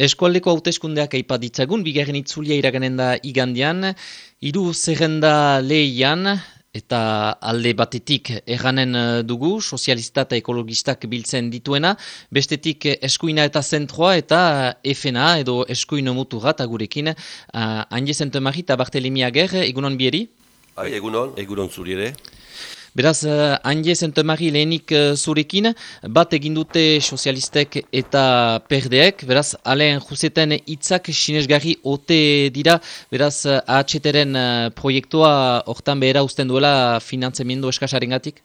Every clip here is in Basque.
Eskualdeko hauteskundeak aipat ditzagun, bigarren itzulia iraganen da igandian, hiru zerrenda lehian, eta alde batetik erranen eh, dugu, sozialista eta ekologistak biltzen dituena, bestetik eskuina eta zentroa eta efena edo eskuino mutu rat agurekin, uh, Anje Zentemari eta Bartelemi Ager, egunon bieri? Hai, egunon, egunon zuri ere. Beraz, uh, Anje Zentemari lehenik uh, zurekin, bat egindute sozialistek eta perdeek, beraz, alen juzeten hitzak sinesgarri ote dira, beraz, AHT-ren uh, proiektua hortan behera usten duela finantzemiendu eskasaren gatik?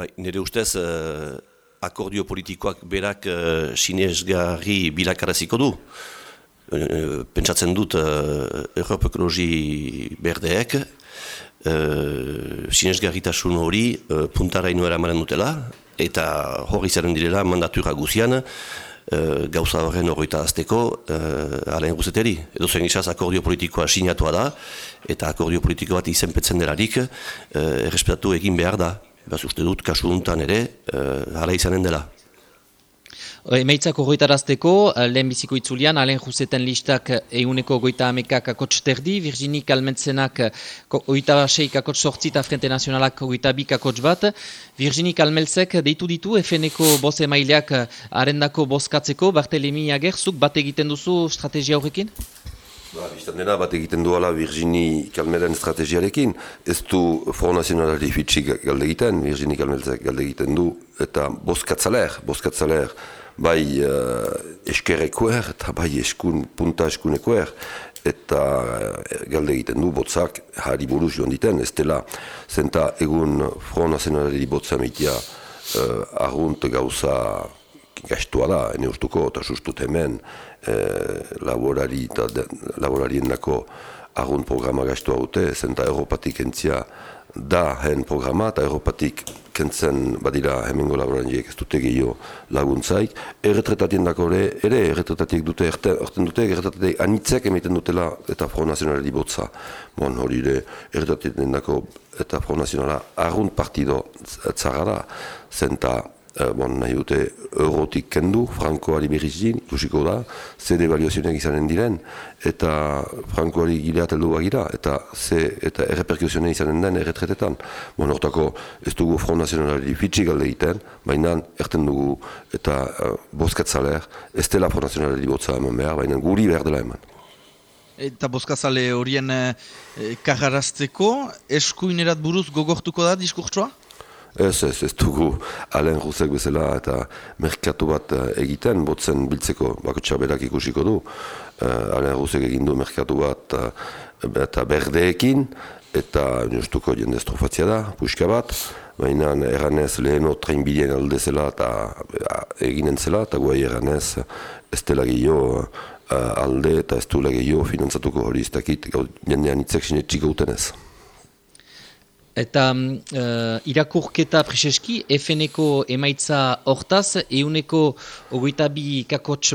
Bai, nire ustez, uh, akordio politikoak berak uh, sinesgarri bilakaraziko du. Pentsatzen dut, uh, Europa Ekologi berdeek, uh, sinesgarritasun hori uh, puntara inoera manen dutela, eta hori zaren direla mandatura guzian, uh, gauza horren horreta azteko uh, alen guzeteri. Edo zen izaz akordio politikoa sinatua da, eta akordio politiko bat izenpetzen delarik uh, errespetatu egin behar da. Baz uste dut, kasu ere, uh, ala izanen dela. Emaitzak ogoitarazteko, eh, lehen biziko itzulian, alen juzeten listak eguneko goita amekak akotx terdi, Virginik almentzenak oita seik akotx sortzi eta Frente Nazionalak oita bik akotx bat. Virginik almeltzek deitu ditu, efeneko boz emaileak arendako bozkatzeko, Bartelemi Agerzuk bat egiten duzu strategia horrekin? Ba, biztan dena bat egiten duela Virgini Kalmelen estrategiarekin. Ez du Front Nazionalari fitxik galde egiten, Virgini Kalmelzek galde egiten du, eta bozkatzaler, bozkatzaler, bai uh, eskerrekoer eta bai eskun, punta eskunekoer eta uh, galde egiten du botzak hari buruz joan diten, ez dela zenta egun Front Nazionalari botza meitia uh, argunt gauza gastua da, ene ustuko, eta sustut hemen eh, laborari eta laborarien nako argunt programa gastua dute, zenta Europatik entzia da hen programa eta Europatik kentzen badira hemengo laboranjiek ez dute gehiago laguntzaik. Erretretatien dako ere, ere erretretatiek dute, erten dute, erretretatiek anitzek emiten dutela eta Front Nazionalari botza. Bon, hori ere, erretretatien dako eta Front Nazionala argunt partido tzara da, zenta Uh, bon, nahi dute eurotik kendu, frankoari berriz din, ikusiko da, ze devaluazioak izanen diren, eta frankoari gileat heldu bagira, eta ze, eta erreperkusionen izanen den erretretetan. Bon, hortako ez dugu Front Nazionalari fitxik alde egiten, baina erten dugu eta uh, bozkatzaler, ez dela Front Nazionalari botza hemen behar, baina guri behar dela hemen. Eta bozkazale horien eh, kajarazteko, eskuinerat buruz gogortuko da diskurtsoa? Ez, ez, ez dugu alen ruzek bezala eta merkatu bat uh, egiten, botzen biltzeko bako txaberak ikusiko du. Uh, alen ruzek egin du merkatu bat uh, eta berdeekin, eta justuko jende estrofatzia da, puxka bat, baina erranez leheno trainbideen alde zela eta eginen zela, eta guai erranez ez dela gehiago alde eta ez du gehiago finantzatuko hori ez dakit, jendean itzek sinetxik gautenez. Eta uh, irakurketa preseski, FNeko emaitza hortaz, euneko ogoita bi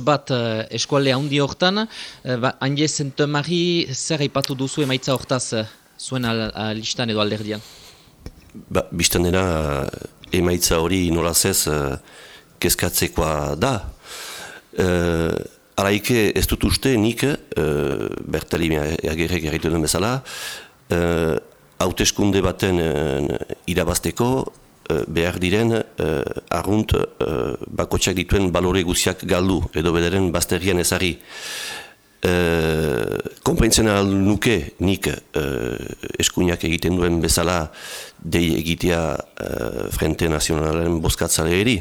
bat uh, eskuale handi hortan, uh, ba, Anje Zentomari zer haipatu duzu emaitza hortaz uh, zuen al, al listan edo alderdian? Ba, Bistan dena emaitza hori nolazez uh, kezkatzekoa da. Uh, araike ez dut uste nik, uh, bertali agerrek erritu den bezala, uh, hauteskunde baten uh, irabazteko uh, behar diren argunt uh, bakotxak dituen balore guziak galdu edo bedaren bazterian ezari. Uh, Komprentzen nuke nik uh, eskuinak egiten duen bezala dei egitea uh, Frente Nazionalen bozkatzale eri.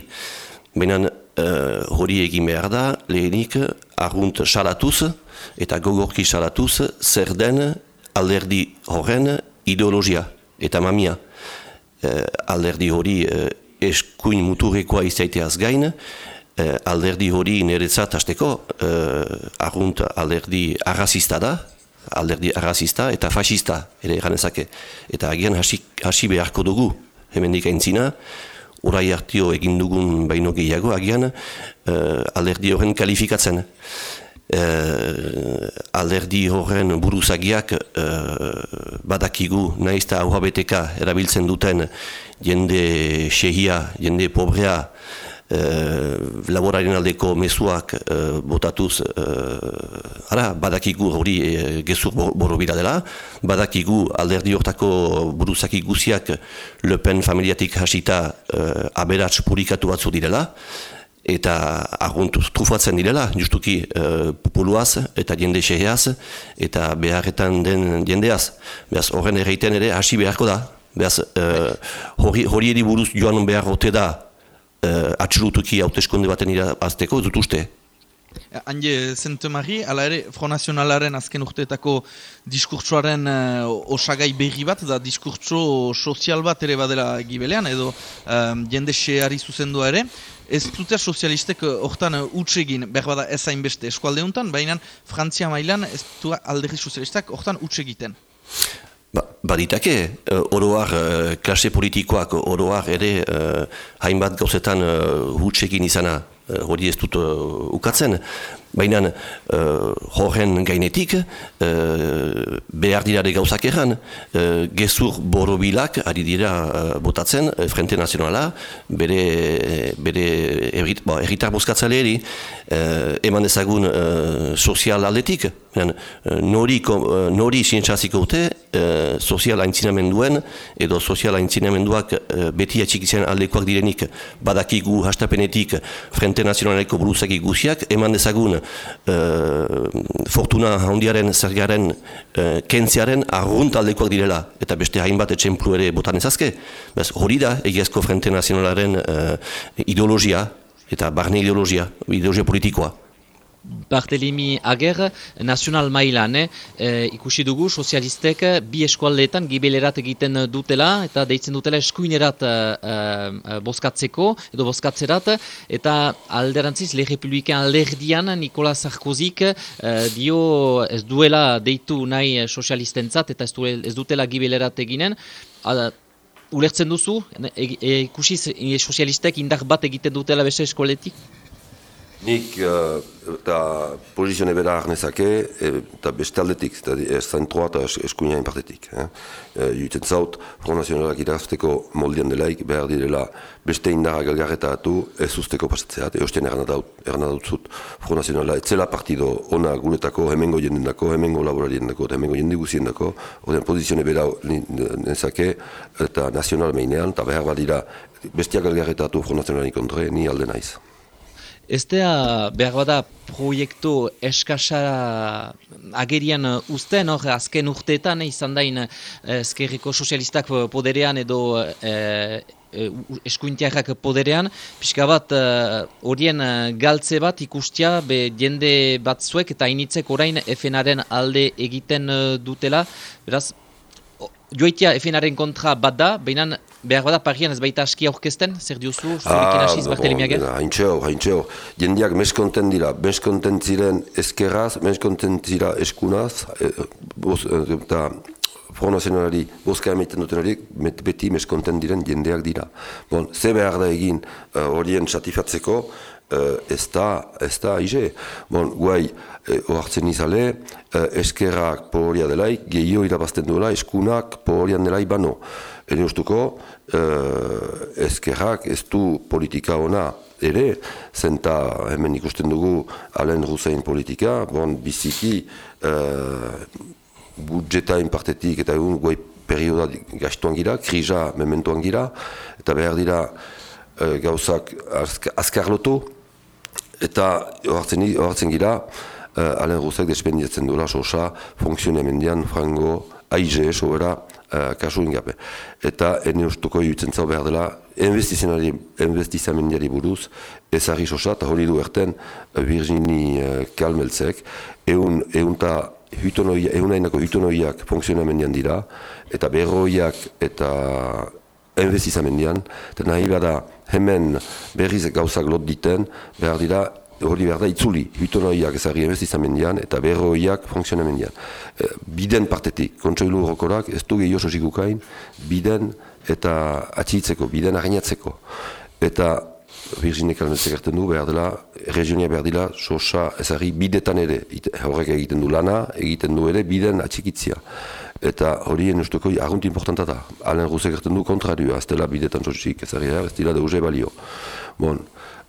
Baina uh, hori egin behar da lehenik argunt salatuz eta gogorki salatuz zer den alderdi horren ideologia eta mamia eh, alderdi hori eh, eskuin muturrekoa izaiteaz gain, eh, alderdi hori niretzat hasteko eh, argunt alderdi arrazista da, alderdi arrazista eta fascista ere ganezake. Eta agian hasi, hasi beharko dugu hemendik aintzina, orai hartio egin dugun baino gehiago agian eh, alderdi horren kalifikatzen alderdi horren buruzagiak uh, badakigu naizta auhabeteka erabiltzen duten jende xehia, jende pobrea laboraren aldeko mezuak botatuz, ara, badakigu hori e, gezur borobila dela, badakigu alderdi hortako buruzaki guziak Le Pen familiatik hasita uh, aberats publikatu batzu direla, eta arguntuz trufatzen direla, justuki uh, populuaz eta jende xeheaz, eta beharretan den jendeaz. Beaz, horren erreiten ere hasi beharko da. Beaz, uh, hori, hori buruz joan behar hote da uh, atxurutuki hauteskonde baten irazteko, dut uste. Hande Zentemari, ala ere, Front Nacionalaren azken urteetako diskurtsoaren uh, osagai berri bat, da diskurtso sozial bat ere badela gibelean, edo um, jende xeari zuzendua ere, ez dute sozialistek eh, hortan uh, utsegin, behar bada ez hainbeste eskualdeuntan, baina Frantzia mailan ez du alderri sozialistak hortan utsegiten. Ba, baditake, oroar, klase politikoak oroar ere hainbat gauzetan uh, utsegin izana hori ez dut uh, ukatzen, baina uh, horren gainetik uh, behar dira gauzak erran, uh, gezur borobilak ari dira uh, botatzen, uh, Frente Nazionala, bere, bere errit, bo, erritar boskatzale eri, uh, eman ezagun uh, sozial aldetik, uh, nori, uh, nori sinetxaziko dute, uh, sozial haintzinamenduen, edo sozial haintzinamenduak uh, beti atxikitzen aldekoak direnik badakigu hastapenetik Frente Nazionaleko buruzaki guziak, eman dezagun uh, fortuna handiaren zergaren uh, kentziaren argunt aldekoak direla, eta beste hainbat etxemplu ere botan ezazke. Bez, hori da egiazko Frente Nazionalaren uh, ideologia, eta barne ideologia, ideologia politikoa. Bartelimi Ager, nazional mailan, eh? e, ikusi dugu sozialistek bi eskualdeetan gibelerat egiten dutela eta deitzen dutela eskuinerat e, e, boskatzeko edo boskatzerat eta alderantziz Le Republikan alderdian Nikola Sarkozik e, dio ez duela deitu nahi sozialistentzat eta ez, duela, ez dutela gibelerat eginen. ulertzen duzu, e, e, ikusi sozialistek indar bat egiten dutela beste eskualdetik? Nik uh, eta pozizione bera arnezake eta beste aldetik, eta zentroa eta eskuina inpartetik. Eh? Juitzen zaut, Front Nazionalak irazteko moldian delaik behar direla beste indarra galgarretatu ez usteko pasatzea. Eostean erran adautzut Front Nazionala etzela partido ona guretako, hemengo jenden hemengo laborarien dako, hemengo jende guzien dako, ordean pozizione bera nezake eta nazional meinean, eta behar badira bestia galgarretatu Front Nazionalak kontre, ni alde naiz. Ez da, behar bada, proiektu eskasa agerian usten, hor, azken urteetan, izan dain, ezkerriko sozialistak poderean edo eh, eskuintiarrak poderean, pixka bat, horien galtze bat ikustia, be jende batzuek eta initzek orain FNaren alde egiten dutela, beraz, joitia FNaren kontra bat da, behinan behar bada parian ez baita aski aurkezten, zer diozu, zurekin ah, hasiz Bartelimiager? Haintxe hor, haintxe hor. Jendiak meskonten dira, meskonten ziren eskerraz, meskonten zira eskunaz, e, eta Front Nazionalari bozka emaiten duten horiek, beti meskonten diren jendeak dira. Bon, ze behar da egin horien uh, satifatzeko, uh, ez da, ez da, ize. Bon, guai, ohartzen izale, uh, eskerrak pohoria delaik, gehio irabazten duela, eskunak pohorian delaik bano. Ene ustuko, uh, eskerrak ez du politika ona ere, zenta hemen ikusten dugu alen ruzain politika, bon, biziki uh, budjeta partetik eta egun guai perioda gastuan gira, kriza mementuan gira, eta behar dira uh, gauzak azkar lotu, eta horretzen gira, uh, alen ruzak despendiatzen duela sosa, funtzionamendian, frango, aize, sobera, uh, kasu ingape. Eta ene ustuko jutzen zau behar dela, investizamendiari buruz, ezari sosa, eta hori du erten Virginie uh, Kalmeltzek, egun, egun ta egunainako hutonoiak funtzionamendian dira, eta berroiak eta investizamendian, eta nahi bada hemen berriz gauzak lot diten, behar dira hori behar da itzuli, hutonoiak ezari investizamendian eta berroiak funtzionamendian. E, biden partetik, kontsoilu horrokorak, ez du gehiago sosikukain, biden eta atxitzeko, biden arinatzeko. Eta Virginia Kalmetzek erten du, behar dela, regionia behar dela, sosa ezari bidetan ere, horrek egiten du lana, egiten du ere, biden atxikitzia. Eta horien usteko argunt importanta da. Alen Rusek erten du kontrarioa, ez dela bidetan sosik ezari, ez dela deuze balio. Bon,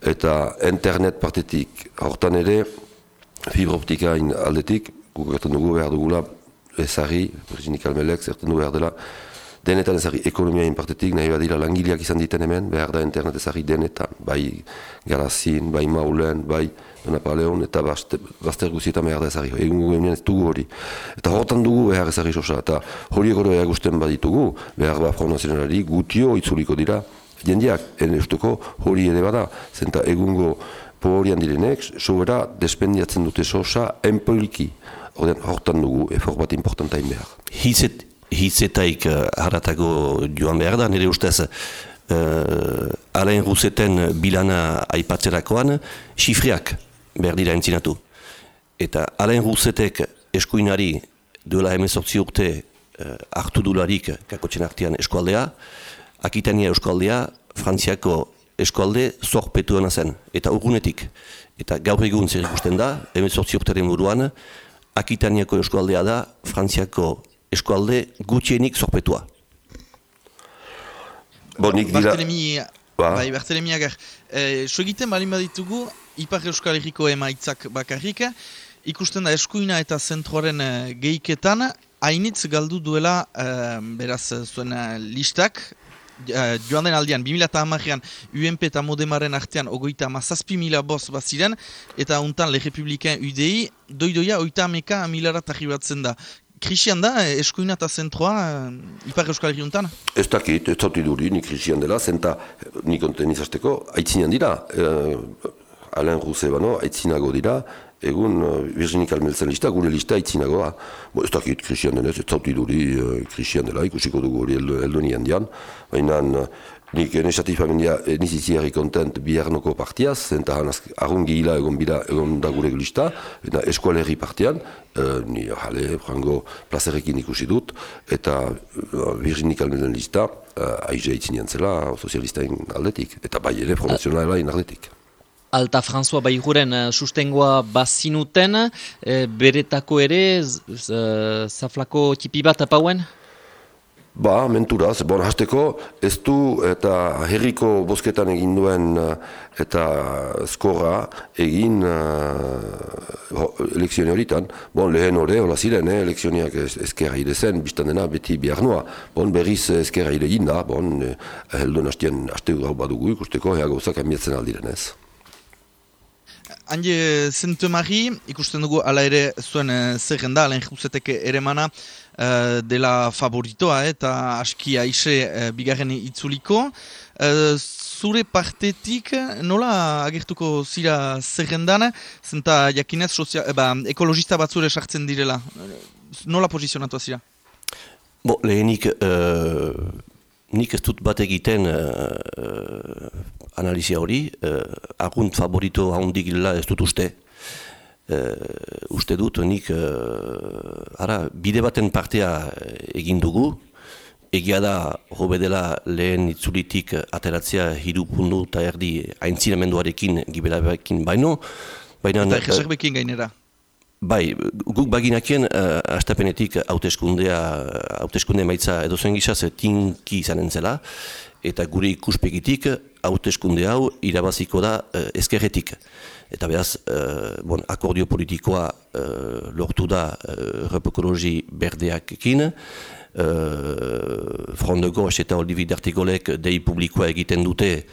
eta internet partetik hortan ere fibroptika aldetik guk dugu behar dugula ezari, Virginie Kalmelek zerten du behar dela denetan ezari ekonomiain partetik nahi badira langileak izan diten hemen behar da internet ezari denetan bai garazin, bai maulen, bai Donapaleon eta bazter guzietan behar da ezari egun gugu ez dugu hori eta hortan dugu behar ezari sosa eta hori egoro behar guztien baditugu behar ba Front gutio itzuliko dira jendeak, ene ustuko hori ere bada zenta egungo pohorian direnek, sobera despendiatzen dute sosa enpoliki hortan dugu efor bat importantain behar. Hizet, hizetaik uh, haratago joan behar da, nire ustez uh, Alain Ruseten bilana aipatzerakoan, xifriak behar dira entzinatu. Eta Alain Rusetek eskuinari duela emezortzi urte uh, hartu dularik kakotzen artean eskualdea, Akitania eskualdea, Frantziako eskualde zorpetuena zen, eta urgunetik. Eta gaur egun zer ikusten da, emezortzi urteren buruan, Akitaniako eskualdea da, Frantziako eskualde gutxienik zorpetua. Bonik dira... Bartelemi, ba. bai, Bartelemi agar. E, so egiten balin baditugu, Ipar Euskal Herriko emaitzak bakarrik, ikusten da eskuina eta zentroaren e, gehiketan, hainitz galdu duela, e, beraz, zuen listak, Uh, joan den aldean, 2008an UNP eta Modemaren artean ogoita mazazpi mila boz baziren, eta untan Le Republikan UDI, doidoia oita ameka milara batzen da. Krisian da, eh, eskuina eta zentroa, uh, Ipar Euskal Herri untan? Ez dakit, ez zauti duri, ni krisian dela, zenta, nik onten izasteko, aitzinean dira, uh, Alain Rousse bano, aitzinago dira, egun Virginie Kalmelzen lista, gure lista aitzinagoa. Bo, ez dakit, krisian denez, ez zauti duri krisian dela, ikusiko dugu hori eldo nien dian. Baina, nik nesatif amendia niziziari kontent biharnoko partiaz, zenta arun gehila egon bida egon da gure lista, eta eskualerri partian, uh, ni jale, frango plazerekin ikusi dut, eta uh, Virginie Kalmelzen lista, uh, aize aitzinean zela, sozialistaen aldetik, eta bai ere, formazionalain aldetik. Alta François Baihuren uh, sustengoa bazinuten, uh, beretako ere, uh, zaflako tipi bat apauen? Ba, menturaz, bon, hasteko, ez du eta herriko bosketan egin duen eta skorra egin uh, elekzione horitan. Bon, lehen hori, hola ziren, eh, elekzioniak ezkerra hile biztan dena beti behar nua. Bon, berriz ezkerra hile da, bon, eh, helduen hastien haste badugu ikusteko, ea gauzak amietzen aldiren ez. Hande Zentemari, ikusten dugu ala ere zuen uh, zerrenda, alen juzeteke ere mana uh, dela favoritoa eta aski aixe uh, bigarren itzuliko. Uh, zure partetik nola agertuko zira zerrendan, zenta jakinez sozial, eba, ekologista bat zure sartzen direla. Nola posizionatu zira? Bo, lehenik... Uh nik ez dut bat egiten uh, analizia hori, uh, argunt favorito haundik gila ez dut uste. Uh, uste dut, nik uh, ara, bide baten partea egin dugu, egia da hobe dela lehen itzulitik ateratzea hiru pundu eta erdi aintzinamenduarekin gibelabekin baino. Baina, eta egeserbekin gainera. Bai, guk baginakien uh, astapenetik hauteskundea, hauteskunde maitza edo zuen gizaz tinki izanen zela, eta gure ikuspegitik hauteskunde hau irabaziko da uh, ezkerretik. Eta behaz, uh, bon, akordio politikoa uh, lortu da uh, repokologi berdeak ekin, uh, Front de Gauche eta Olivi Dertigolek dei publikoa egiten dute,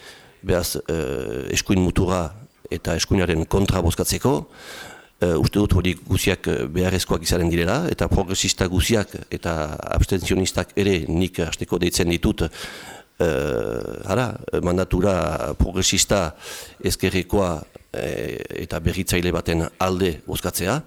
behaz, uh, eskuin mutura eta eskuinaren kontra bozkatzeko, Uh, uste dut hori guziak eh, beharrezkoak izaren direla, eta progresista guziak eta abstentzionistak ere nik hasteko deitzen ditut uh, mandatura progresista ezkerrekoa eta berritzaile baten alde bozkatzea.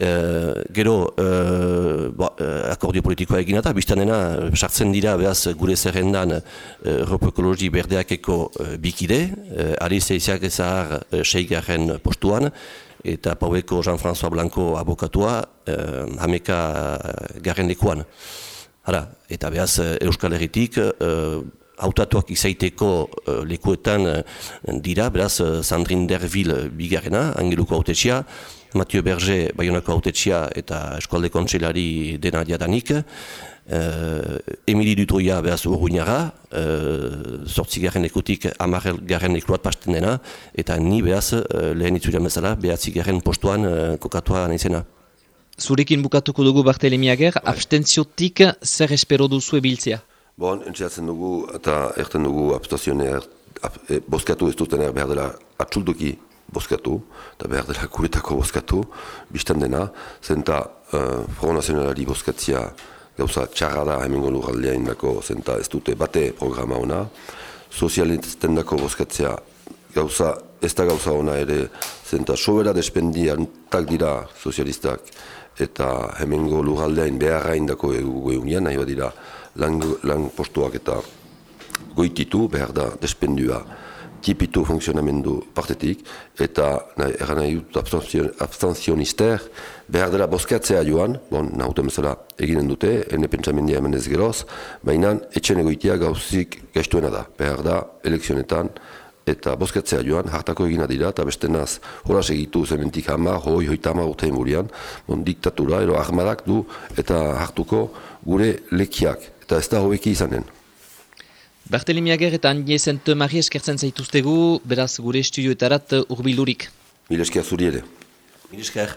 Uh, gero uh, ba, akordio politikoa egin eta biztan dena sartzen dira behaz gure zerrendan uh, ekologi berdeakeko uh, bikide, uh, ari zeiziak ezahar uh, seigarren postuan, eta paueko Jean-François Blanco abokatua eh, hameka garen lekuan. Hala, eta behaz eh, Euskal Herritik eh, hautatuak izaiteko eh, lekuetan eh, dira, beraz eh, Sandrine Derville bigarrena, angeluko autetxia, Mathieu Berger, Bayonako autetxia eta eskualde kontseilari dena diadanik, uh, Emili Dutroia behaz urguinara, uh, sortzi garen ekutik amarel garen ekloat pasten dena, eta ni behaz uh, lehen itzulean bezala behatzi garen postuan uh, kokatua nahizena. Zurekin bukatuko dugu Bartelemiager, bai. abstentziotik zer espero duzu ebiltzea? Bon, entxeatzen dugu eta erten dugu abstazioneer, ab, e, boskatu ez dutener behar dela atxulduki boskatu, eta behar dela kuretako boskatu, biztan dena, zenta uh, Front Nazionalari boskatzia gauza txarra da hemen lurraldea indako, zenta ez dute bate programa ona, sozialisten dako boskatzea gauza, ez da gauza ona ere, zenta sobera despendian tak dira sozialistak, eta hemengo lurraldeain beharra indako egu egunean, nahi dira lang, lang postuak eta goititu, behar da despendua tipitu funksionamendu partetik, eta erran nahi dut abstanzionister, behar dela boskatzea joan, bon, nahuten bezala eginen dute, ene pentsamendia hemen ez geroz, baina etxen egoitia gauzik gaiztuena da, behar da elekzionetan, eta boskatzea joan, hartako egina dira, eta beste naz, horaz egitu zementik hama, hoi, hoi tama urtein burian, bon, diktatura, ero armadak du, eta hartuko gure lekiak, eta ez da hoeki izanen. Bartelimiager eta Agnes Mari eskertzen zaituztegu, beraz gure estudioetarat urbilurik. Mil esker zuri ere. Mil esker.